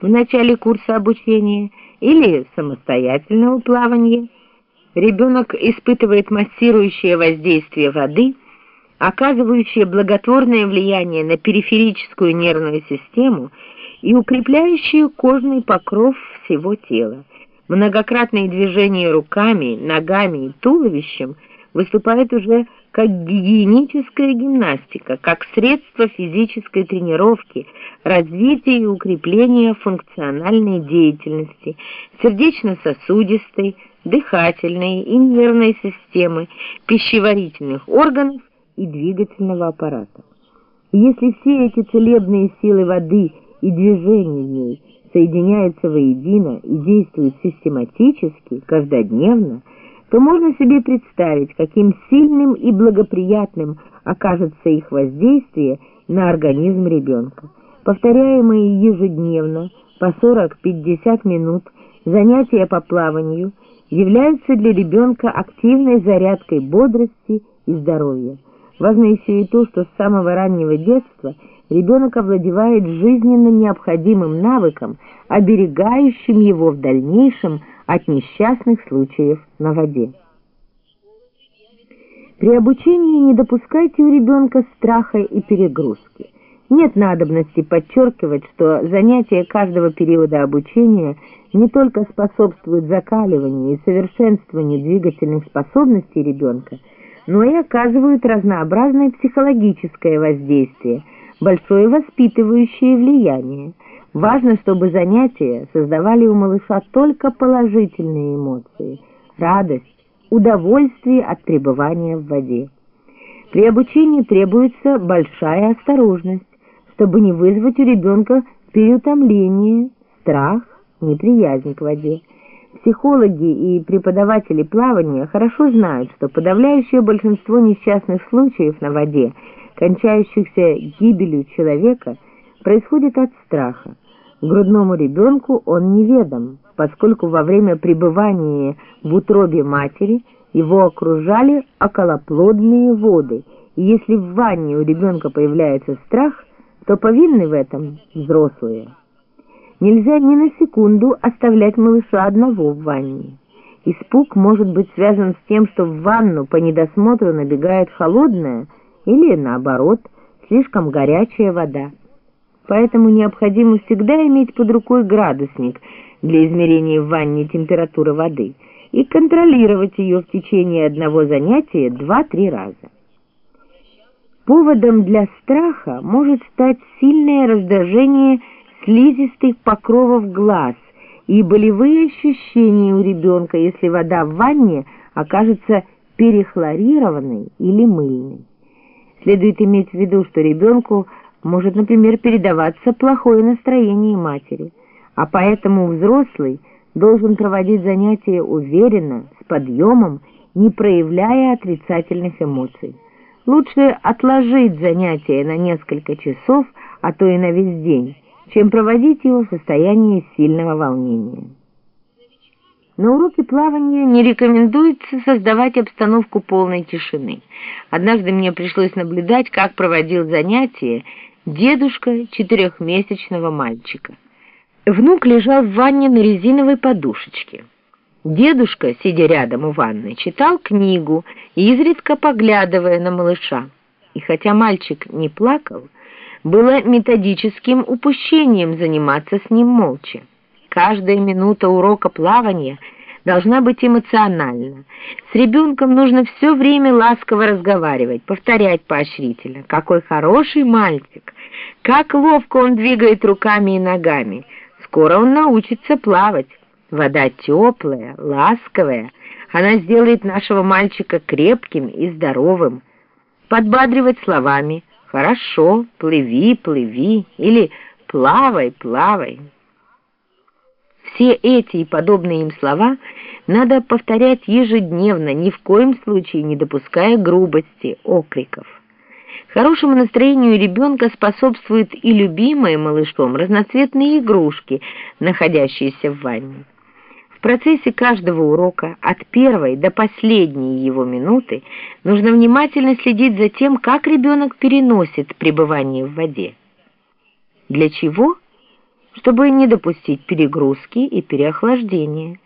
в начале курса обучения или самостоятельного плавания. Ребенок испытывает массирующее воздействие воды, оказывающее благотворное влияние на периферическую нервную систему и укрепляющее кожный покров всего тела. Многократные движения руками, ногами и туловищем выступают уже как гигиеническая гимнастика, как средство физической тренировки, развития и укрепления функциональной деятельности, сердечно-сосудистой, дыхательной и нервной системы, пищеварительных органов и двигательного аппарата. Если все эти целебные силы воды и движения в ней соединяются воедино и действуют систематически, каждодневно, то можно себе представить, каким сильным и благоприятным окажется их воздействие на организм ребенка. Повторяемые ежедневно по 40-50 минут занятия по плаванию являются для ребенка активной зарядкой бодрости и здоровья. Важно еще и то, что с самого раннего детства ребенок овладевает жизненно необходимым навыком, оберегающим его в дальнейшем от несчастных случаев на воде. При обучении не допускайте у ребенка страха и перегрузки. Нет надобности подчеркивать, что занятия каждого периода обучения не только способствуют закаливанию и совершенствованию двигательных способностей ребенка, но и оказывают разнообразное психологическое воздействие, большое воспитывающее влияние – Важно, чтобы занятия создавали у малыша только положительные эмоции, радость, удовольствие от пребывания в воде. При обучении требуется большая осторожность, чтобы не вызвать у ребенка переутомление, страх, неприязнь к воде. Психологи и преподаватели плавания хорошо знают, что подавляющее большинство несчастных случаев на воде, кончающихся гибелью человека – происходит от страха. Грудному ребенку он неведом, поскольку во время пребывания в утробе матери его окружали околоплодные воды, и если в ванне у ребенка появляется страх, то повинны в этом взрослые. Нельзя ни на секунду оставлять малыша одного в ванне. Испуг может быть связан с тем, что в ванну по недосмотру набегает холодная или, наоборот, слишком горячая вода поэтому необходимо всегда иметь под рукой градусник для измерения в ванне температуры воды и контролировать ее в течение одного занятия 2-3 раза. Поводом для страха может стать сильное раздражение слизистых покровов глаз и болевые ощущения у ребенка, если вода в ванне окажется перехлорированной или мыльной. Следует иметь в виду, что ребенку может, например, передаваться плохое настроение матери, а поэтому взрослый должен проводить занятия уверенно, с подъемом, не проявляя отрицательных эмоций. Лучше отложить занятия на несколько часов, а то и на весь день, чем проводить его в состоянии сильного волнения. На уроке плавания не рекомендуется создавать обстановку полной тишины. Однажды мне пришлось наблюдать, как проводил занятия дедушка четырехмесячного мальчика. Внук лежал в ванне на резиновой подушечке. Дедушка, сидя рядом у ванны, читал книгу, изредка поглядывая на малыша. И хотя мальчик не плакал, было методическим упущением заниматься с ним молча. Каждая минута урока плавания — должна быть эмоциональна. С ребенком нужно все время ласково разговаривать, повторять поощрительно. Какой хороший мальчик! Как ловко он двигает руками и ногами! Скоро он научится плавать. Вода теплая, ласковая. Она сделает нашего мальчика крепким и здоровым. Подбадривать словами «Хорошо, плыви, плыви» или «Плавай, плавай». Все эти и подобные им слова надо повторять ежедневно, ни в коем случае не допуская грубости, окриков. Хорошему настроению ребенка способствуют и любимые малышом разноцветные игрушки, находящиеся в ванне. В процессе каждого урока, от первой до последней его минуты, нужно внимательно следить за тем, как ребенок переносит пребывание в воде. Для чего? Чтобы не допустить перегрузки и переохлаждения.